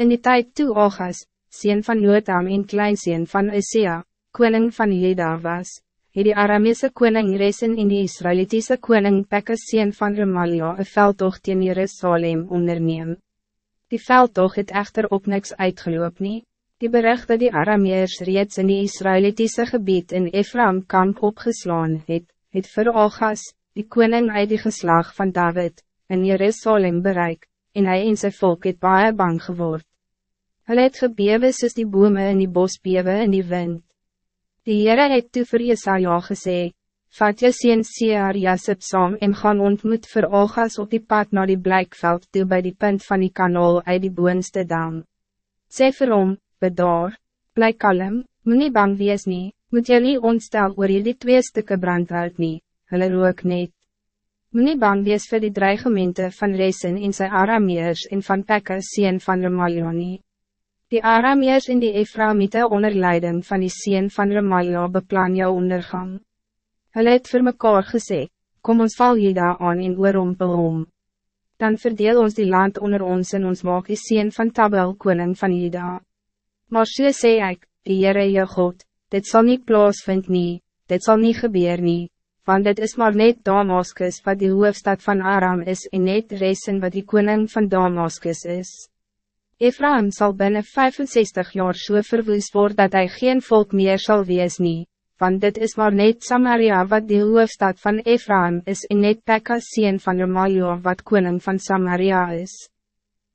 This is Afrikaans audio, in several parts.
In die tijd toe Ogas, sien van Jotam en kleinseen van Isaiah, koning van Juda was, het die Aramese koning Resen en die Israelitiese koning Pekkas sien van Remalia een veldtocht in Jerusalem onderneem. Die veldtocht het echter op niks uitgeloop nie. Die bericht dat die Arameers reeds in die Israelitiese gebied in Ephraim kamp opgeslaan het, het vir Ogas, die koning uit die geslag van David, in Jerusalem bereik, en hij en sy volk het baie bang geword. Hulle het gebewe soos die bome in die bos bewe in die wind. Die Heere het toe vir Jesaja gesê, Vat jou sien Seer Jasip saam en gaan ontmoet vir Ogas op die pad naar die blijkveld toe bij die punt van die kanaal uit die boonste dam. Sê vir hom, bedaar, bly kalm, moet nie bang wees nie, moet jy nie ontstel oor die twee stukken brandhout nie, hulle rook net. Nie bang wees vir die dreigemente van Resen en sy Arameers en van Pekka sien van Remalia nie. Die Arameers en die Ephraimite onder leiding van die sien van Remalia beplan jou ondergang. Hulle het vir mekaar gesê, kom ons val Jida aan en oorompel om. Dan verdeel ons die land onder ons en ons maak die sien van Tabel koning van Jida. Maar so sê ek, die Heere jou God, dit zal niet plaasvind nie, dit zal niet gebeuren nie, want dit is maar net Damaskus wat die hoofdstad van Aram is en net Resen wat die koning van Damaskus is. Ephraim zal binnen 65 jaar so verwoes worden dat hij geen volk meer zal wees nie, want dit is maar net Samaria wat die hoofdstad van Ephraim is en net Pekka sien van Romalia wat koning van Samaria is.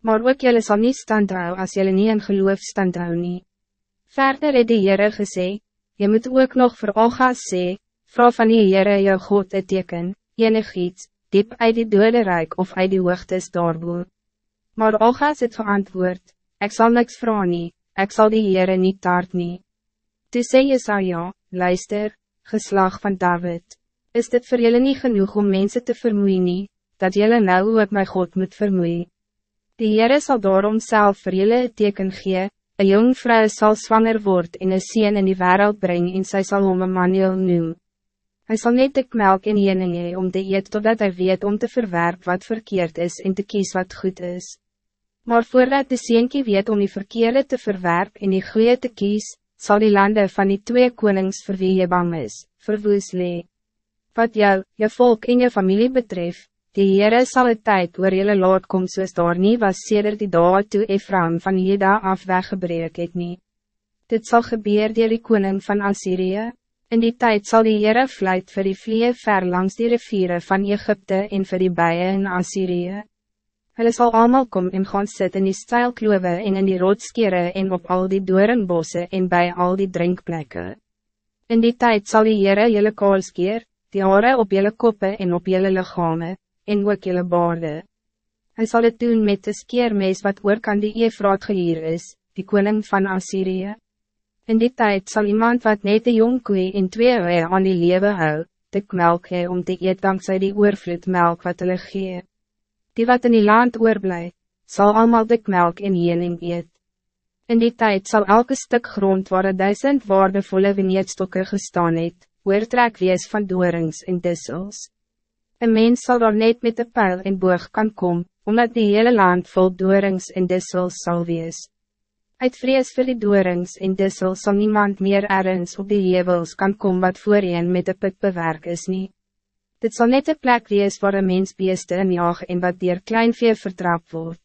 Maar ook jullie zal niet standhou als jullie niet in geloof standhou nie. Verder het die Heere gesê, je moet ook nog voor Olga's sê, vrouw van die Heere jou God het teken, enig iets, diep uit die dode rijk of uit die hoogtes daarboer. Maar Olga's het geantwoord, ik zal niks vragen nie, ik zal die Heere niet taart nie. Toe sê Jesaja, luister, geslag van David, is dit voor jullie niet genoeg om mensen te vermoeien nie, dat jullie nou ook my God moet vermoeien? Die Heere sal daarom self vir jullie het teken gee, een jong vrouw zal zwanger worden en een sien in die wereld brengen en zij zal hom Emmanuel noem. Hij zal net de melk en jening om te eet totdat hij weet om te verwerp wat verkeerd is en te kies wat goed is. Maar voordat de seentjie weet om die verkeerde te verwerp en die goeie te kies, zal die landen van die twee konings vir wie je bang is, verwoes lee. Wat jou, je volk en je familie betreft, die Heere sal het tyd oor jylle laat kom soos daar nie was sedert die dag toe Ephraim van Jeda af weggebreek het nie. Dit zal gebeur dier die koning van Assyrië. In die tijd zal die Heere vluit vir die vlie ver langs die riviere van Egypte en vir die bijen in Assyrië. Hulle sal allemaal kom en gaan sit in die stijlkloewe en in die rotskere en op al die doornbosse en bij al die drinkplekken. In die tijd zal die Heere jylle kaalskeer, die hare op jylle koppe en op jylle lichame, en ook jylle baarde. Hij zal het doen met de skeermees wat oor kan die Efraat gehier is, die koning van Assyrië. In die tijd zal iemand wat net de jong koe in twee uur aan die lewe hou, dik melk hee om te eet dankzij die oorvloed melk wat hulle gee die wat in die land oorblij, zal allemaal dik melk en jening eet. In die tijd zal elke stuk grond waar een duizend waardevolle vineetstokken gestaan het, oortrek wees van doorings en dissels. Een mens zal daar net met de pijl en boog kan komen, omdat die hele land vol doorings en dissels zal wees. Uit vrees vir die doorings en dissels zal niemand meer ergens op die hevels kan komen wat voorheen met de put bewerk is niet. Dit zal net een plek wees waar een mens beeste in jaag en wat dier kleinvee vertrap wordt.